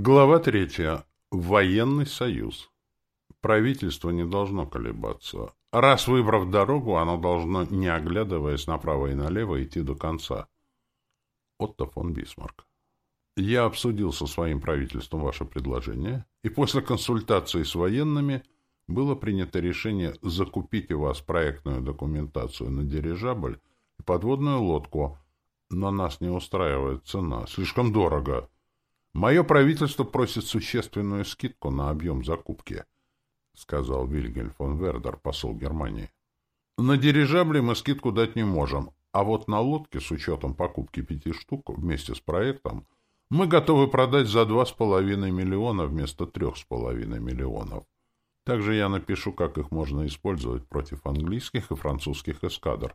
Глава третья. Военный союз. Правительство не должно колебаться. Раз выбрав дорогу, оно должно, не оглядываясь направо и налево, идти до конца. Отто фон Бисмарк. Я обсудил со своим правительством ваше предложение, и после консультации с военными было принято решение закупить у вас проектную документацию на дирижабль и подводную лодку, но нас не устраивает цена, слишком дорого. Мое правительство просит существенную скидку на объем закупки, — сказал Вильгель фон Вердер, посол Германии. На дирижабле мы скидку дать не можем, а вот на лодке с учетом покупки пяти штук вместе с проектом мы готовы продать за два с половиной миллиона вместо трех с половиной миллионов. Также я напишу, как их можно использовать против английских и французских эскадр.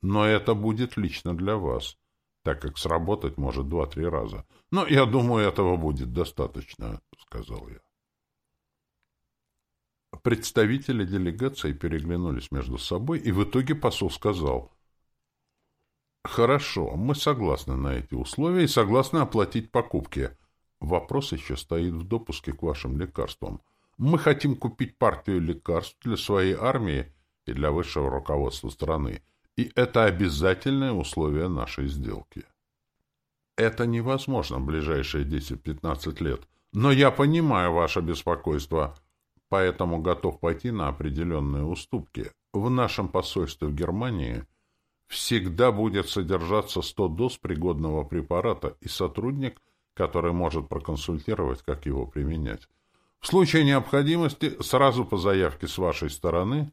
Но это будет лично для вас так как сработать может два-три раза. Но я думаю, этого будет достаточно, — сказал я. Представители делегации переглянулись между собой, и в итоге посол сказал, «Хорошо, мы согласны на эти условия и согласны оплатить покупки. Вопрос еще стоит в допуске к вашим лекарствам. Мы хотим купить партию лекарств для своей армии и для высшего руководства страны. И это обязательное условие нашей сделки. Это невозможно в ближайшие 10-15 лет. Но я понимаю ваше беспокойство, поэтому готов пойти на определенные уступки. В нашем посольстве в Германии всегда будет содержаться 100 доз пригодного препарата и сотрудник, который может проконсультировать, как его применять. В случае необходимости, сразу по заявке с вашей стороны,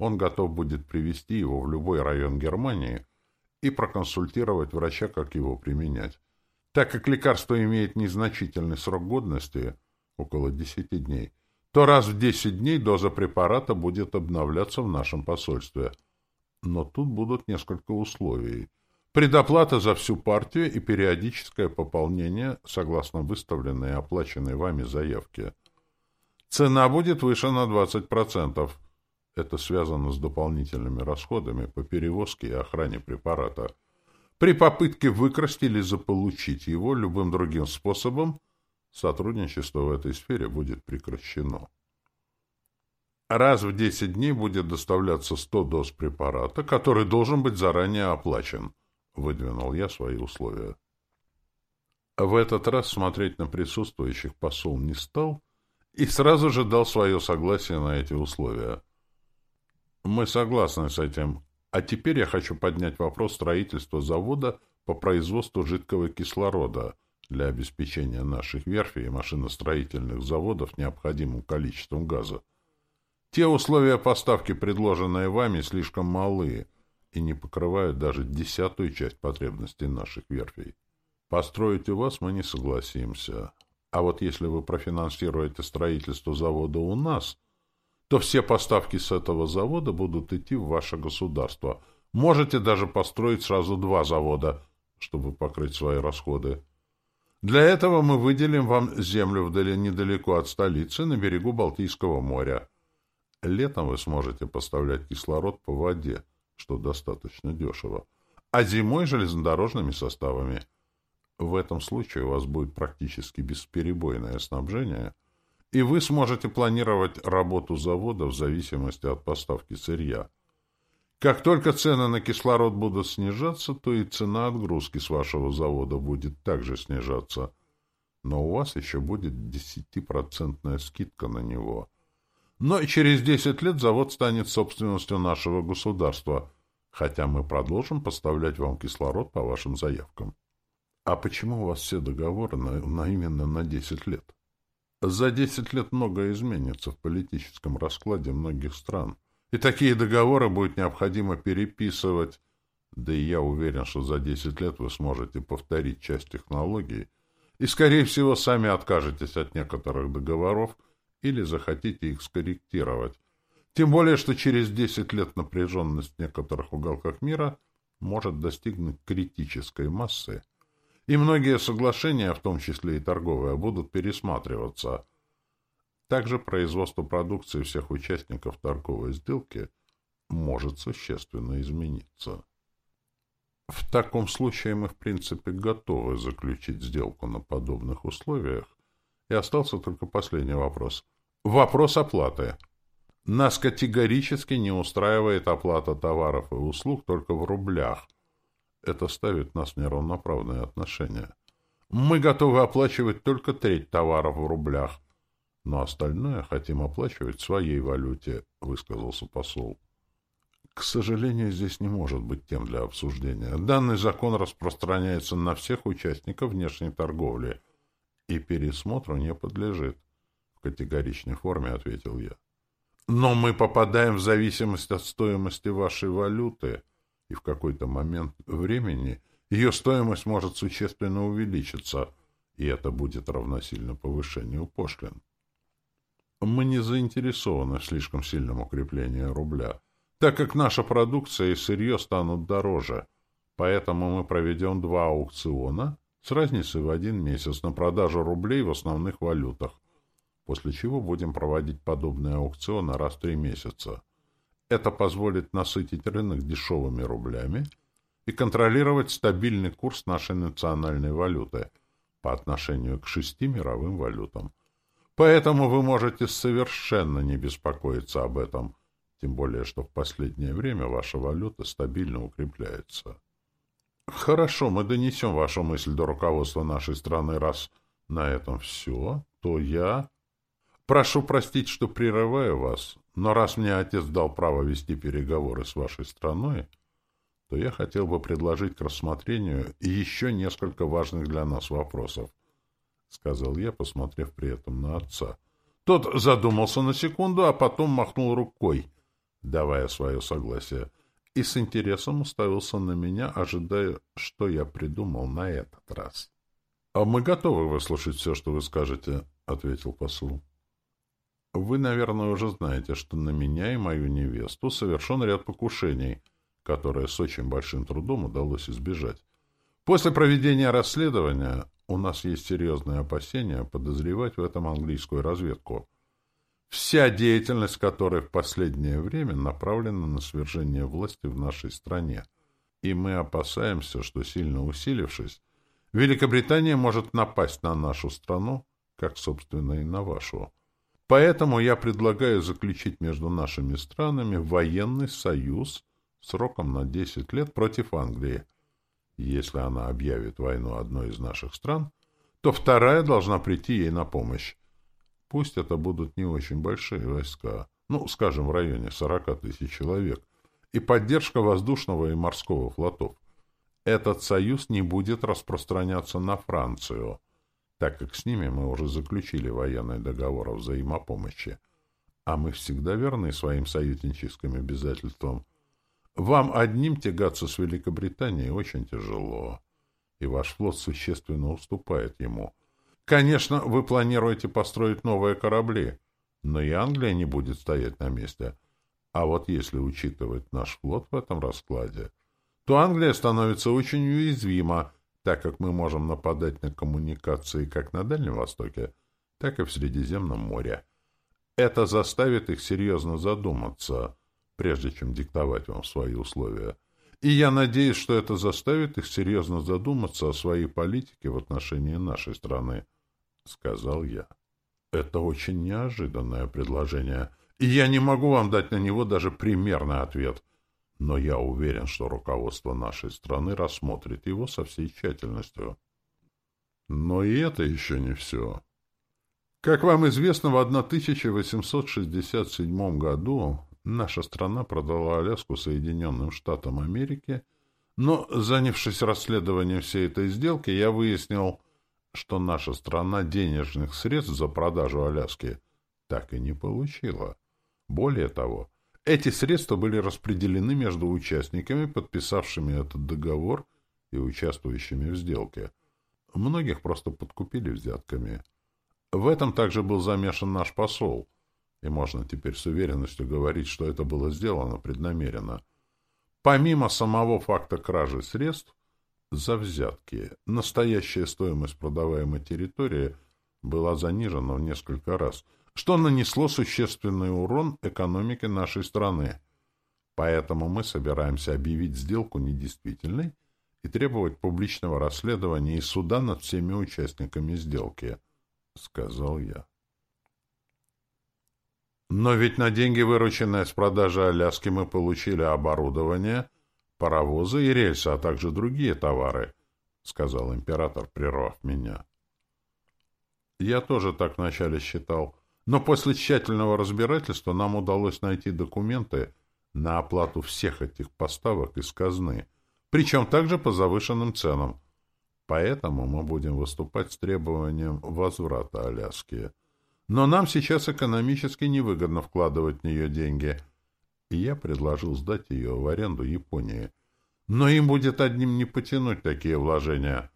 он готов будет привести его в любой район Германии и проконсультировать врача, как его применять. Так как лекарство имеет незначительный срок годности, около 10 дней, то раз в 10 дней доза препарата будет обновляться в нашем посольстве. Но тут будут несколько условий. Предоплата за всю партию и периодическое пополнение согласно выставленной и оплаченной вами заявке. Цена будет выше на 20%. Это связано с дополнительными расходами по перевозке и охране препарата. При попытке выкрасть или заполучить его любым другим способом сотрудничество в этой сфере будет прекращено. Раз в 10 дней будет доставляться 100 доз препарата, который должен быть заранее оплачен. Выдвинул я свои условия. В этот раз смотреть на присутствующих посол не стал и сразу же дал свое согласие на эти условия. Мы согласны с этим. А теперь я хочу поднять вопрос строительства завода по производству жидкого кислорода для обеспечения наших верфей и машиностроительных заводов необходимым количеством газа. Те условия поставки, предложенные вами, слишком малые и не покрывают даже десятую часть потребностей наших верфей. Построить у вас мы не согласимся. А вот если вы профинансируете строительство завода у нас – то все поставки с этого завода будут идти в ваше государство. Можете даже построить сразу два завода, чтобы покрыть свои расходы. Для этого мы выделим вам землю вдали недалеко от столицы, на берегу Балтийского моря. Летом вы сможете поставлять кислород по воде, что достаточно дешево, а зимой железнодорожными составами. В этом случае у вас будет практически бесперебойное снабжение – и вы сможете планировать работу завода в зависимости от поставки сырья. Как только цены на кислород будут снижаться, то и цена отгрузки с вашего завода будет также снижаться. Но у вас еще будет 10% скидка на него. Но через 10 лет завод станет собственностью нашего государства, хотя мы продолжим поставлять вам кислород по вашим заявкам. А почему у вас все договоры на, на именно на 10 лет? За десять лет многое изменится в политическом раскладе многих стран, и такие договоры будет необходимо переписывать. Да и я уверен, что за десять лет вы сможете повторить часть технологий и, скорее всего, сами откажетесь от некоторых договоров или захотите их скорректировать. Тем более, что через десять лет напряженность в некоторых уголках мира может достигнуть критической массы, и многие соглашения, в том числе и торговые, будут пересматриваться. Также производство продукции всех участников торговой сделки может существенно измениться. В таком случае мы, в принципе, готовы заключить сделку на подобных условиях, И остался только последний вопрос. Вопрос оплаты. Нас категорически не устраивает оплата товаров и услуг только в рублях. Это ставит нас в неравноправные отношения. Мы готовы оплачивать только треть товаров в рублях, но остальное хотим оплачивать в своей валюте, высказался посол. К сожалению, здесь не может быть тем для обсуждения. Данный закон распространяется на всех участников внешней торговли и пересмотру не подлежит. В категоричной форме ответил я. Но мы попадаем в зависимость от стоимости вашей валюты, и в какой-то момент времени ее стоимость может существенно увеличиться, и это будет равносильно повышению пошлин. Мы не заинтересованы в слишком сильном укреплении рубля, так как наша продукция и сырье станут дороже, поэтому мы проведем два аукциона с разницей в один месяц на продажу рублей в основных валютах, после чего будем проводить подобные аукционы раз в три месяца. Это позволит насытить рынок дешевыми рублями и контролировать стабильный курс нашей национальной валюты по отношению к шести мировым валютам. Поэтому вы можете совершенно не беспокоиться об этом, тем более, что в последнее время ваша валюта стабильно укрепляется. Хорошо, мы донесем вашу мысль до руководства нашей страны, раз на этом все, то я... Прошу простить, что прерываю вас, но раз мне отец дал право вести переговоры с вашей страной, то я хотел бы предложить к рассмотрению еще несколько важных для нас вопросов, — сказал я, посмотрев при этом на отца. Тот задумался на секунду, а потом махнул рукой, давая свое согласие, и с интересом уставился на меня, ожидая, что я придумал на этот раз. — А мы готовы выслушать все, что вы скажете, — ответил посол. Вы, наверное, уже знаете, что на меня и мою невесту совершен ряд покушений, которые с очень большим трудом удалось избежать. После проведения расследования у нас есть серьезные опасения подозревать в этом английскую разведку. Вся деятельность которой в последнее время направлена на свержение власти в нашей стране. И мы опасаемся, что, сильно усилившись, Великобритания может напасть на нашу страну, как, собственно, и на вашу. Поэтому я предлагаю заключить между нашими странами военный союз сроком на 10 лет против Англии. Если она объявит войну одной из наших стран, то вторая должна прийти ей на помощь. Пусть это будут не очень большие войска, ну, скажем, в районе 40 тысяч человек, и поддержка воздушного и морского флотов. Этот союз не будет распространяться на Францию – так как с ними мы уже заключили военный договор о взаимопомощи, а мы всегда верны своим союзническим обязательствам. Вам одним тягаться с Великобританией очень тяжело, и ваш флот существенно уступает ему. Конечно, вы планируете построить новые корабли, но и Англия не будет стоять на месте. А вот если учитывать наш флот в этом раскладе, то Англия становится очень уязвима, так как мы можем нападать на коммуникации как на Дальнем Востоке, так и в Средиземном море. Это заставит их серьезно задуматься, прежде чем диктовать вам свои условия. И я надеюсь, что это заставит их серьезно задуматься о своей политике в отношении нашей страны, — сказал я. Это очень неожиданное предложение, и я не могу вам дать на него даже примерный ответ — но я уверен, что руководство нашей страны рассмотрит его со всей тщательностью. Но и это еще не все. Как вам известно, в 1867 году наша страна продала Аляску Соединенным Штатам Америки, но, занявшись расследованием всей этой сделки, я выяснил, что наша страна денежных средств за продажу Аляски так и не получила. Более того, эти средства были распределены между участниками, подписавшими этот договор и участвующими в сделке. Многих просто подкупили взятками. В этом также был замешан наш посол, и можно теперь с уверенностью говорить, что это было сделано преднамеренно. Помимо самого факта кражи средств, за взятки настоящая стоимость продаваемой территории была занижена в несколько раз – что нанесло существенный урон экономике нашей страны. Поэтому мы собираемся объявить сделку недействительной и требовать публичного расследования и суда над всеми участниками сделки. — сказал я. Но ведь на деньги, вырученные с продажи Аляски, мы получили оборудование, паровозы и рельсы, а также другие товары, — сказал император, прервав меня. Я тоже так вначале считал, но после тщательного разбирательства нам удалось найти документы на оплату всех этих поставок из казны, причем также по завышенным ценам. Поэтому мы будем выступать с требованием возврата Аляски. Но нам сейчас экономически невыгодно вкладывать в нее деньги, и я предложил сдать ее в аренду Японии. Но им будет одним не потянуть такие вложения,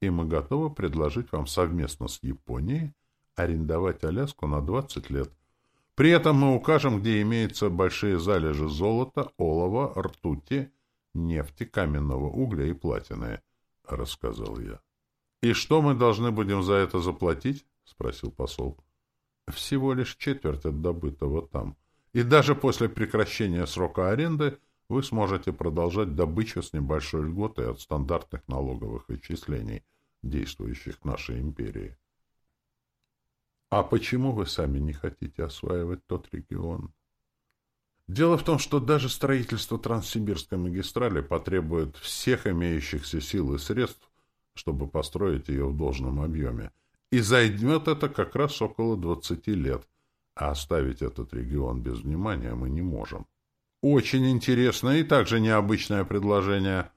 и мы готовы предложить вам совместно с Японией арендовать Аляску на 20 лет. При этом мы укажем, где имеются большие залежи золота, олова, ртути, нефти, каменного угля и платины, — рассказал я. — И что мы должны будем за это заплатить? — спросил посол всего лишь четверть от добытого там. И даже после прекращения срока аренды вы сможете продолжать добычу с небольшой льготой от стандартных налоговых отчислений, действующих в нашей империи. А почему вы сами не хотите осваивать тот регион? Дело в том, что даже строительство Транссибирской магистрали потребует всех имеющихся сил и средств, чтобы построить ее в должном объеме – и займет это как раз около 20 лет, а оставить этот регион без внимания мы не можем. Очень интересное и также необычное предложение.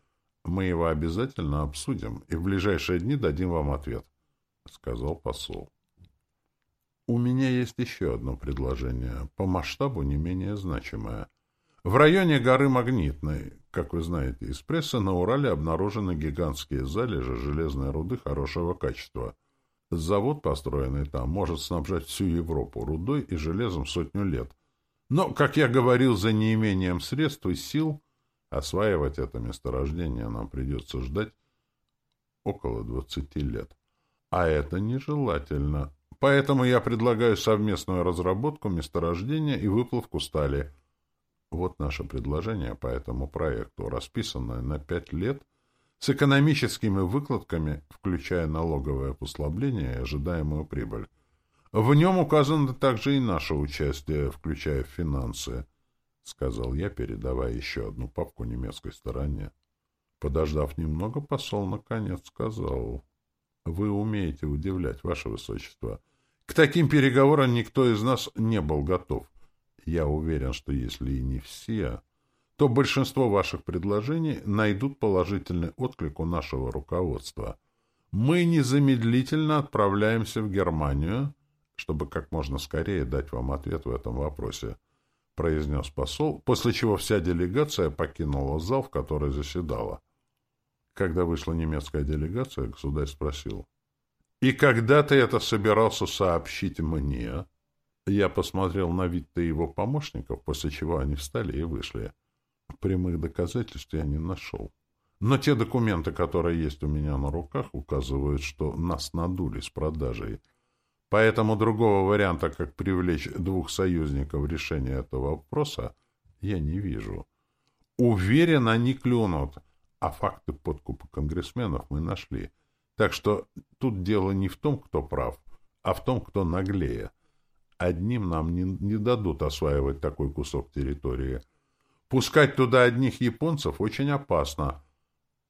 Мы его обязательно обсудим и в ближайшие дни дадим вам ответ, — сказал посол. У меня есть еще одно предложение, по масштабу не менее значимое. В районе горы Магнитной, как вы знаете из прессы, на Урале обнаружены гигантские залежи железной руды хорошего качества — Завод, построенный там, может снабжать всю Европу рудой и железом сотню лет. Но, как я говорил, за неимением средств и сил осваивать это месторождение нам придется ждать около 20 лет. А это нежелательно. Поэтому я предлагаю совместную разработку месторождения и выплавку стали. Вот наше предложение по этому проекту, расписанное на пять лет с экономическими выкладками, включая налоговое послабление и ожидаемую прибыль. В нем указано также и наше участие, включая финансы, — сказал я, передавая еще одну папку немецкой стороне. Подождав немного, посол наконец сказал, — Вы умеете удивлять, Ваше Высочество. К таким переговорам никто из нас не был готов. Я уверен, что если и не все, то большинство ваших предложений найдут положительный отклик у нашего руководства. Мы незамедлительно отправляемся в Германию, чтобы как можно скорее дать вам ответ в этом вопросе, произнес посол, после чего вся делегация покинула зал, в которой заседала. Когда вышла немецкая делегация, государь спросил, «И когда ты это собирался сообщить мне?» Я посмотрел на вид-то его помощников, после чего они встали и вышли. Прямых доказательств я не нашел. Но те документы, которые есть у меня на руках, указывают, что нас надули с продажей. Поэтому другого варианта, как привлечь двух союзников в решение этого вопроса, я не вижу. Уверен, они клюнут, а факты подкупа конгрессменов мы нашли. Так что тут дело не в том, кто прав, а в том, кто наглее. Одним нам не, не дадут осваивать такой кусок территории — Пускать туда одних японцев очень опасно.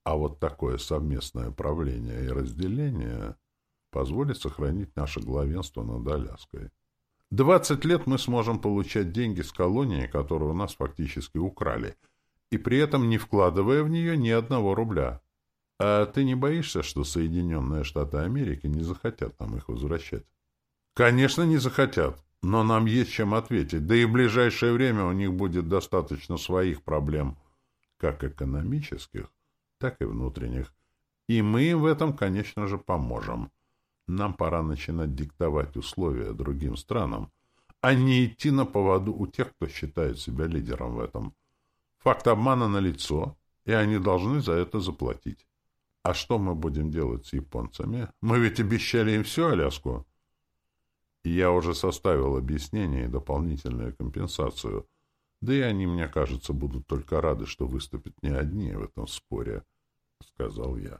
А вот такое совместное правление и разделение позволит сохранить наше главенство над Аляской. Двадцать лет мы сможем получать деньги с колонии, которую у нас фактически украли, и при этом не вкладывая в нее ни одного рубля. А ты не боишься, что Соединенные Штаты Америки не захотят нам их возвращать? Конечно, не захотят. Но нам есть чем ответить, да и в ближайшее время у них будет достаточно своих проблем, как экономических, так и внутренних. И мы им в этом, конечно же, поможем. Нам пора начинать диктовать условия другим странам, а не идти на поводу у тех, кто считает себя лидером в этом. Факт обмана налицо, и они должны за это заплатить. А что мы будем делать с японцами? Мы ведь обещали им всю Аляску. Я уже составил объяснение и дополнительную компенсацию. Да и они, мне кажется, будут только рады, что выступят не одни в этом споре, — сказал я.